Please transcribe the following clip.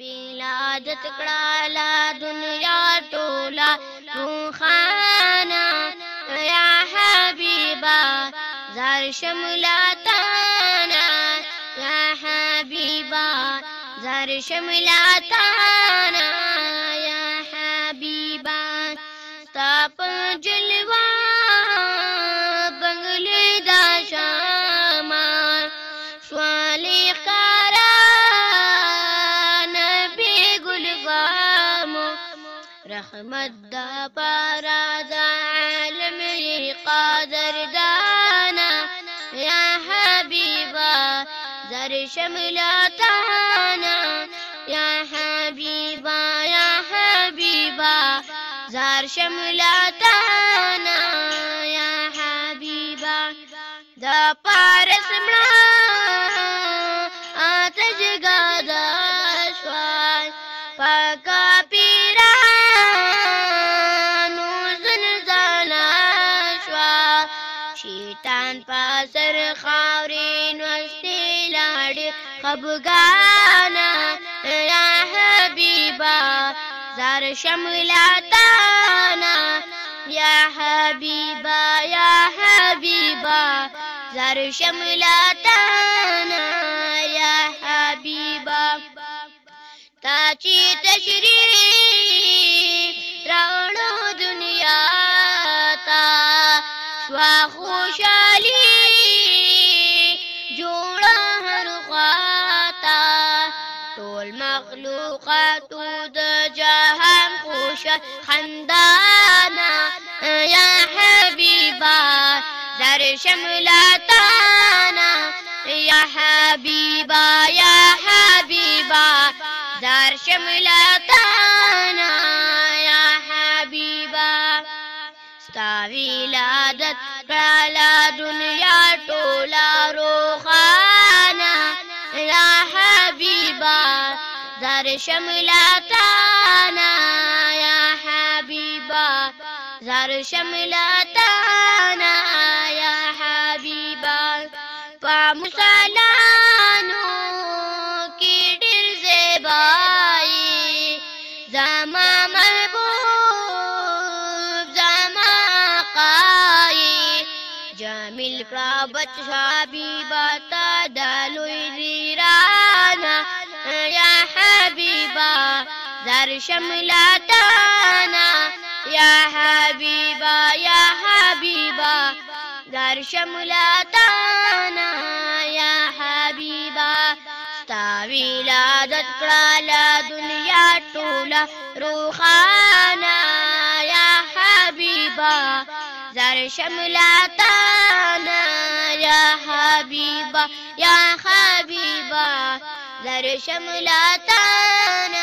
ولادت کړه لا دنیا ټولا روخانا یا حبیبا زار شملاتانا یا حبیبا زار شملاتانا یا حبیبا ستاپ جلوا بنگلی رحمت دا پارا دا عالم قادر دانا یا حبیبا زر شملاتانا یا حبیبا یا حبیبا زار شملاتانا یا حبیبا دا پارس مړه شیطان پاسر خاورین وستی لاړي خبګانا یا حبیبا زار شملاتانا یا حبیبا یا حبیبا زار شملاتانا یا حبیبا تا چې تشریف سوا خوشالي جوړه هر خواتا ټول مخلوقات د جهان خوش خندانا یا حبیبا یا حبیبا یا حبیبا ستا ولادت کړه دنیا ټولا روخانا یا حبیبا در شملاتانا یا حبیبا زر شملاتانا یا حبیبا پا مسلانو کی ډیر زیبایی زما جمیل کړه بچ حبیبا تا دلوی دیرانا یا حبیبا در شملاتانا یا حبیبا یا حبیبا در شملاتانا یا حبیبا ستا ولادت کړه دنیا ټوله روخانا یا حبیبا زر شملاتانا حبیبا یا حبیبا زر شملاتانا